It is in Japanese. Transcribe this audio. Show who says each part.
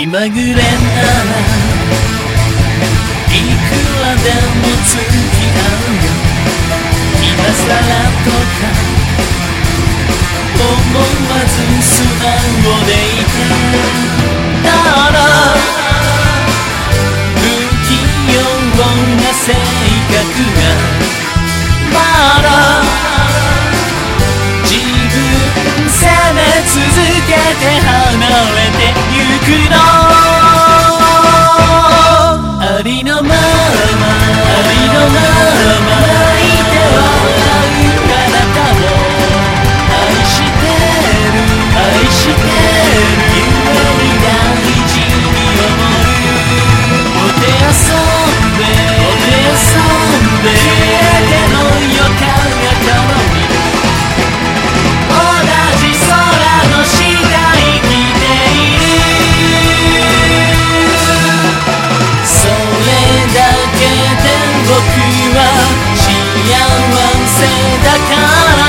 Speaker 1: 気まぐれならいくらでも付き合うよ今さらとか思わず素直でいてたら不器用な性格がまだ自分責め続けて離れくのは幸せだから。